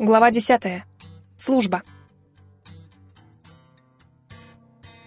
Глава 10. Служба.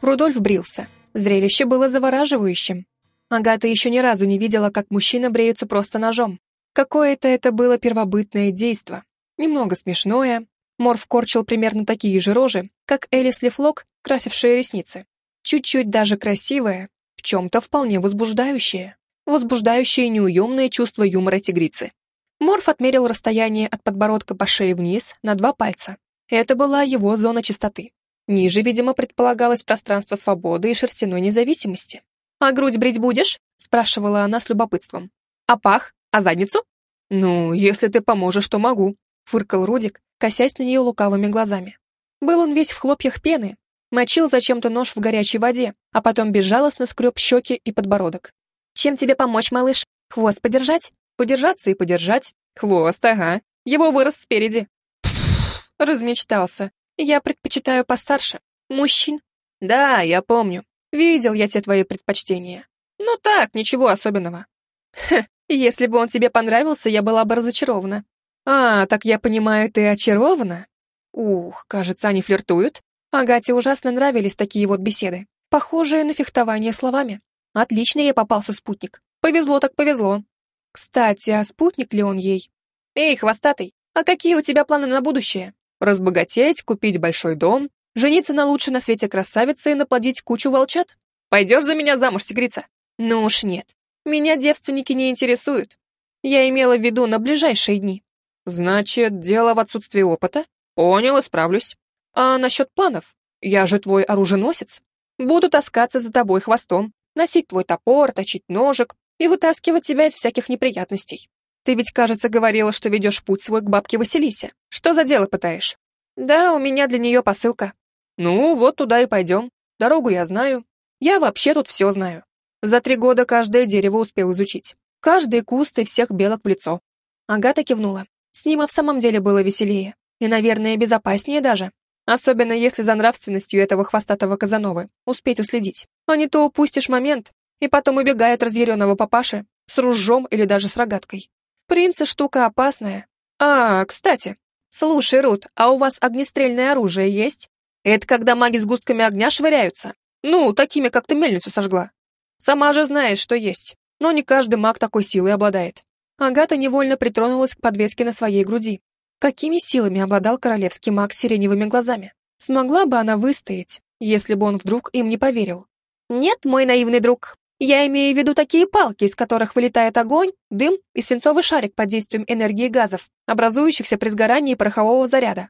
Рудольф брился. Зрелище было завораживающим. Агата еще ни разу не видела, как мужчина бреются просто ножом. Какое-то это было первобытное действо. Немного смешное. Морф корчил примерно такие же рожи, как Элис Лефлок, красившая ресницы. Чуть-чуть даже красивая, в чем-то вполне возбуждающее. Возбуждающее неуемное чувство юмора тигрицы. Морф отмерил расстояние от подбородка по шее вниз на два пальца. Это была его зона чистоты. Ниже, видимо, предполагалось пространство свободы и шерстяной независимости. «А грудь брить будешь?» — спрашивала она с любопытством. «А пах? А задницу?» «Ну, если ты поможешь, то могу», — фыркал Рудик, косясь на нее лукавыми глазами. Был он весь в хлопьях пены, мочил зачем-то нож в горячей воде, а потом безжалостно скреб щеки и подбородок. «Чем тебе помочь, малыш? Хвост подержать?» Подержаться и подержать. Хвост, ага. Его вырос спереди. Размечтался. Я предпочитаю постарше. Мужчин. Да, я помню. Видел я те твои предпочтения. Ну так, ничего особенного. Хе, если бы он тебе понравился, я была бы разочарована. А, так я понимаю, ты очарована? Ух, кажется, они флиртуют. Агате ужасно нравились такие вот беседы, похожие на фехтование словами. Отлично ей попался спутник. Повезло так повезло. Кстати, а спутник ли он ей? Эй, хвостатый, а какие у тебя планы на будущее? Разбогатеть, купить большой дом, жениться на лучшей на свете красавице и наплодить кучу волчат? Пойдешь за меня замуж, тигрица? Ну уж нет. Меня девственники не интересуют. Я имела в виду на ближайшие дни. Значит, дело в отсутствии опыта? Понял, исправлюсь. А насчет планов? Я же твой оруженосец. Буду таскаться за тобой хвостом, носить твой топор, точить ножик, и вытаскивать тебя из всяких неприятностей. Ты ведь, кажется, говорила, что ведешь путь свой к бабке Василисе. Что за дело пытаешь? Да, у меня для нее посылка. Ну, вот туда и пойдем. Дорогу я знаю. Я вообще тут все знаю. За три года каждое дерево успел изучить. Каждый куст и всех белок в лицо. Агата кивнула. С ним и в самом деле было веселее. И, наверное, безопаснее даже. Особенно если за нравственностью этого хвостатого Казановы успеть уследить. А не то упустишь момент, и потом убегает разъяренного папаши с ружом или даже с рогаткой. Принцы штука опасная. А, кстати, слушай, Рут, а у вас огнестрельное оружие есть? Это когда маги с густками огня швыряются? Ну, такими, как ты мельницу сожгла. Сама же знаешь, что есть, но не каждый маг такой силой обладает. Агата невольно притронулась к подвеске на своей груди. Какими силами обладал королевский маг с сиреневыми глазами? Смогла бы она выстоять, если бы он вдруг им не поверил? Нет, мой наивный друг, я имею в виду такие палки, из которых вылетает огонь, дым и свинцовый шарик под действием энергии газов, образующихся при сгорании порохового заряда.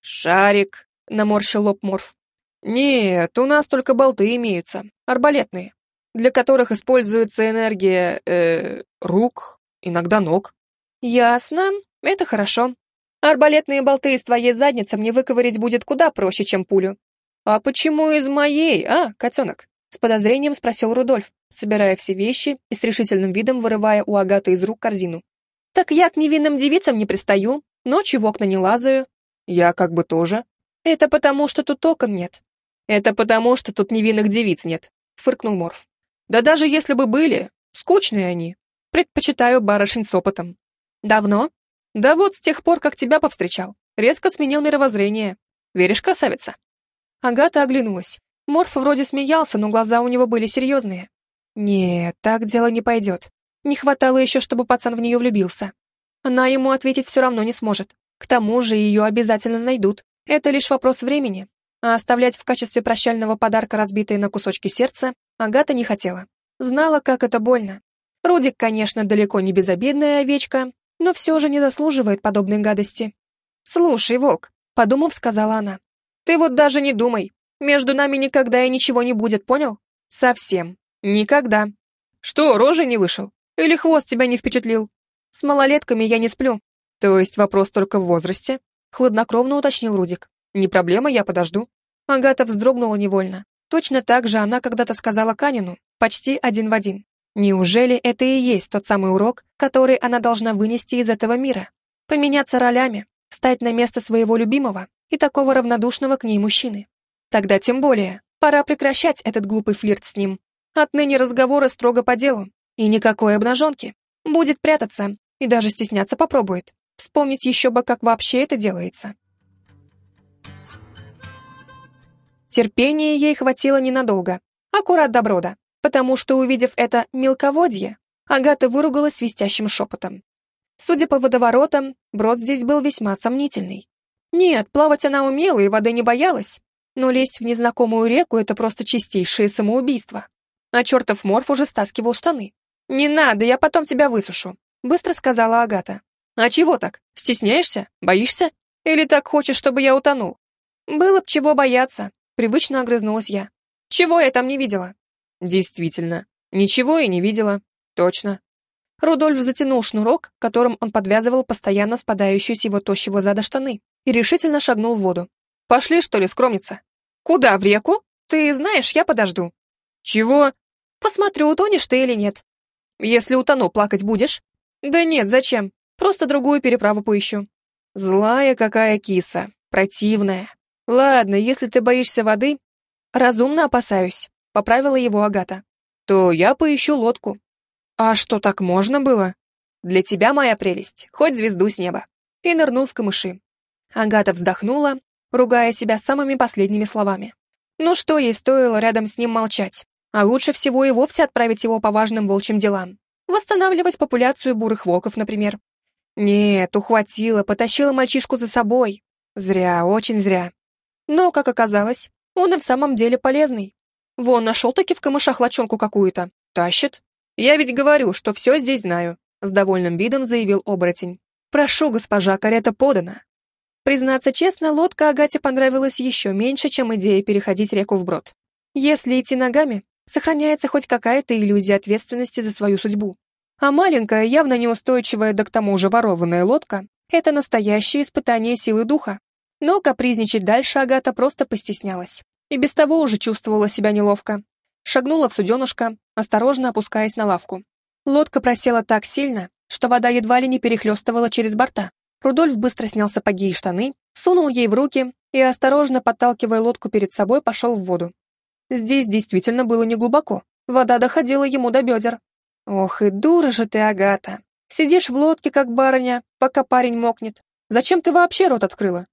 «Шарик», — наморщил лоб Морф. «Нет, у нас только болты имеются, арбалетные, для которых используется энергия, э, рук, иногда ног». «Ясно, это хорошо. Арбалетные болты из твоей задницы мне выковырить будет куда проще, чем пулю». «А почему из моей, а, котенок?» С подозрением спросил Рудольф, собирая все вещи и с решительным видом вырывая у Агаты из рук корзину. «Так я к невинным девицам не пристаю, ночью в окна не лазаю». «Я как бы тоже». «Это потому, что тут окон нет». «Это потому, что тут невинных девиц нет», — фыркнул Морф. «Да даже если бы были, скучные они. Предпочитаю барышень с опытом». «Давно?» «Да вот с тех пор, как тебя повстречал. Резко сменил мировоззрение. Веришь, красавица?» Агата оглянулась. Морф вроде смеялся, но глаза у него были серьезные. Нет, так дело не пойдет. Не хватало еще, чтобы пацан в нее влюбился. Она ему ответить все равно не сможет. К тому же ее обязательно найдут. Это лишь вопрос времени. А оставлять в качестве прощального подарка разбитые на кусочки сердца Агата не хотела. Знала, как это больно. Рудик, конечно, далеко не безобидная овечка, но все же не заслуживает подобной гадости. «Слушай, Волк», — подумав, сказала она, — «ты вот даже не думай. Между нами никогда и ничего не будет, понял? Совсем. Никогда. Что, рожей не вышел? Или хвост тебя не впечатлил? С малолетками я не сплю. То есть вопрос только в возрасте? Хладнокровно уточнил Рудик. Не проблема, я подожду. Агата вздрогнула невольно. Точно так же она когда-то сказала Канину, почти один в один. Неужели это и есть тот самый урок, который она должна вынести из этого мира? Поменяться ролями, стать на место своего любимого и такого равнодушного к ней мужчины. Тогда тем более, пора прекращать этот глупый флирт с ним. Отныне разговоры строго по делу. И никакой обнаженки. Будет прятаться и даже стесняться попробует. Вспомнить еще бы, как вообще это делается. Терпения ей хватило ненадолго, аккурат до брода, потому что, увидев это мелководье, Агата выругалась свистящим шепотом. Судя по водоворотам, брод здесь был весьма сомнительный. Нет, плавать она умела и воды не боялась, но лезть в незнакомую реку — это просто чистейшее самоубийство. А чертов морф уже стаскивал штаны. «Не надо, я потом тебя высушу», — быстро сказала Агата. «А чего так? Стесняешься? Боишься? Или так хочешь, чтобы я утонул?» «Было б чего бояться», — привычно огрызнулась я. «Чего я там не видела?» «Действительно, ничего и не видела. Точно». Рудольф затянул шнурок, которым он подвязывал постоянно спадающую с его тощего зада штаны, и решительно шагнул в воду. «Пошли, что ли, скромница?» «Куда, в реку? Ты знаешь, я подожду». «Чего?» «Посмотрю, утонешь ты или нет». «Если утону, плакать будешь?» «Да нет, зачем? Просто другую переправу поищу». «Злая какая киса, противная. Ладно, если ты боишься воды...» «Разумно опасаюсь», — поправила его Агата. «То я поищу лодку». «А что, так можно было?» «Для тебя, моя прелесть, хоть звезду с неба». И нырнул в камыши. Агата вздохнула, ругая себя самыми последними словами. Ну что ей стоило рядом с ним молчать? А лучше всего и вовсе отправить его по важным волчьим делам. Восстанавливать популяцию бурых волков, например. Нет, ухватила, потащила мальчишку за собой. Зря, очень зря. Но, как оказалось, он и в самом деле полезный. Вон, нашел-таки в камышах лочонку какую-то. Тащит. Я ведь говорю, что все здесь знаю, с довольным видом заявил оборотень. Прошу, госпожа, карета подана. Признаться честно, лодка Агате понравилась еще меньше, чем идея переходить реку вброд. Если идти ногами, сохраняется хоть какая-то иллюзия ответственности за свою судьбу. А маленькая, явно неустойчивая, да к тому же ворованная лодка — это настоящее испытание силы духа. Но капризничать дальше Агата просто постеснялась. И без того уже чувствовала себя неловко. Шагнула в суденышко, осторожно опускаясь на лавку. Лодка просела так сильно, что вода едва ли не перехлестывала через борта. Рудольф быстро снял сапоги и штаны, сунул ей в руки и, осторожно подталкивая лодку перед собой, пошел в воду. Здесь действительно было неглубоко, вода доходила ему до бедер. «Ох и дура же ты, Агата! Сидишь в лодке, как барыня, пока парень мокнет. Зачем ты вообще рот открыла?»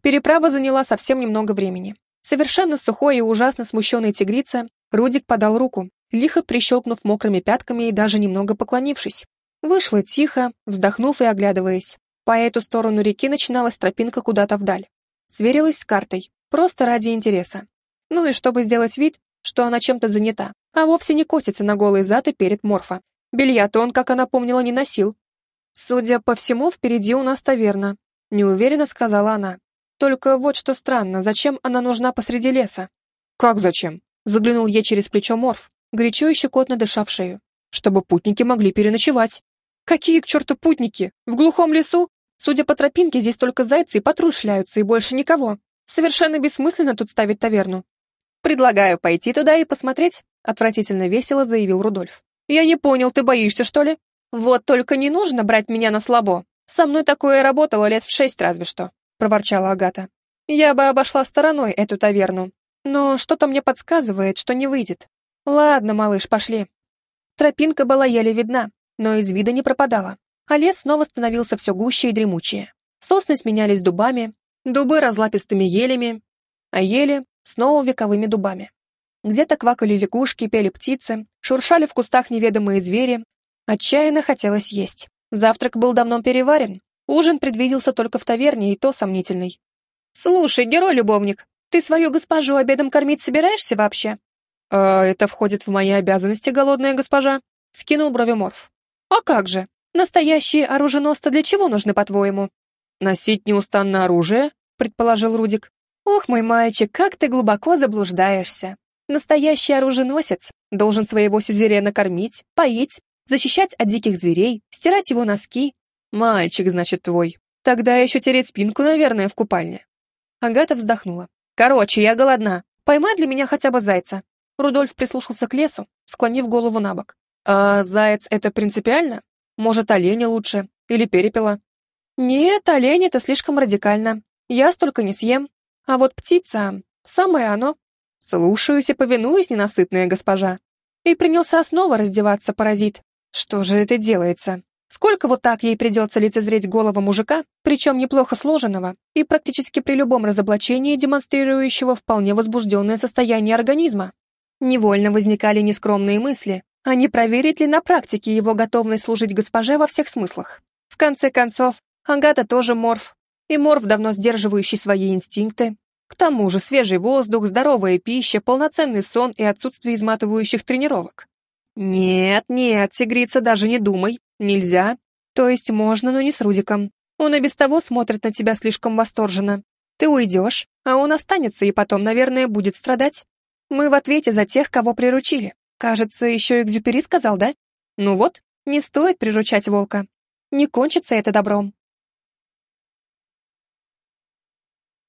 Переправа заняла совсем немного времени. Совершенно сухой и ужасно смущенный тигрица, Рудик подал руку, лихо прищелкнув мокрыми пятками и даже немного поклонившись. Вышла тихо, вздохнув и оглядываясь. По эту сторону реки начиналась тропинка куда-то вдаль. Сверилась с картой, просто ради интереса. Ну и чтобы сделать вид, что она чем-то занята, а вовсе не косится на голые зад и перед морфа. Белья-то он, как она помнила, не носил. «Судя по всему, впереди у нас таверна», — неуверенно сказала она. «Только вот что странно, зачем она нужна посреди леса?» «Как зачем?» — заглянул ей через плечо морф, горячо и щекотно дыша в шею. «Чтобы путники могли переночевать». «Какие к черту путники? В глухом лесу? Судя по тропинке, здесь только зайцы и патруль шляются, и больше никого. Совершенно бессмысленно тут ставить таверну. Предлагаю пойти туда и посмотреть, отвратительно весело заявил Рудольф. Я не понял, ты боишься, что ли? Вот только не нужно брать меня на слабо. Со мной такое работало лет в шесть разве что, проворчала Агата. Я бы обошла стороной эту таверну, но что-то мне подсказывает, что не выйдет. Ладно, малыш, пошли. Тропинка была еле видна, но из вида не пропадала а лес снова становился все гуще и дремучее. Сосны сменялись дубами, дубы разлапистыми елями, а ели снова вековыми дубами. Где-то квакали лягушки, пели птицы, шуршали в кустах неведомые звери. Отчаянно хотелось есть. Завтрак был давно переварен, ужин предвиделся только в таверне, и то сомнительный. «Слушай, герой-любовник, ты свою госпожу обедом кормить собираешься вообще?» «А это входит в мои обязанности, голодная госпожа», — скинул брови Морф. «А как же? Настоящие оруженосцы для чего нужны, по-твоему?» «Носить неустанно оружие?» — предположил Рудик. «Ох, мой мальчик, как ты глубоко заблуждаешься. Настоящий оруженосец должен своего сюзерена кормить, поить, защищать от диких зверей, стирать его носки. Мальчик, значит, твой. Тогда еще тереть спинку, наверное, в купальне». Агата вздохнула. «Короче, я голодна. Поймай для меня хотя бы зайца». Рудольф прислушался к лесу, склонив голову на бок. «А заяц — это принципиально?» Может, оленя лучше? Или перепела? Нет, олень — это слишком радикально. Я столько не съем. А вот птица — самое оно. Слушаюсь и повинуюсь, ненасытная госпожа. И принялся снова раздеваться паразит. Что же это делается? Сколько вот так ей придется лицезреть голого мужика, причем неплохо сложенного, и практически при любом разоблачении демонстрирующего вполне возбужденное состояние организма? Невольно возникали нескромные мысли, а не проверить ли на практике его готовность служить госпоже во всех смыслах. В конце концов, Агата тоже морф, и морф, давно сдерживающий свои инстинкты. К тому же свежий воздух, здоровая пища, полноценный сон и отсутствие изматывающих тренировок. Нет, нет, тигрица, даже не думай, нельзя. То есть можно, но не с Рудиком. Он и без того смотрит на тебя слишком восторженно. Ты уйдешь, а он останется и потом, наверное, будет страдать. Мы в ответе за тех, кого приручили. Кажется, еще Экзюпери сказал, да? Ну вот, не стоит приручать волка. Не кончится это добром.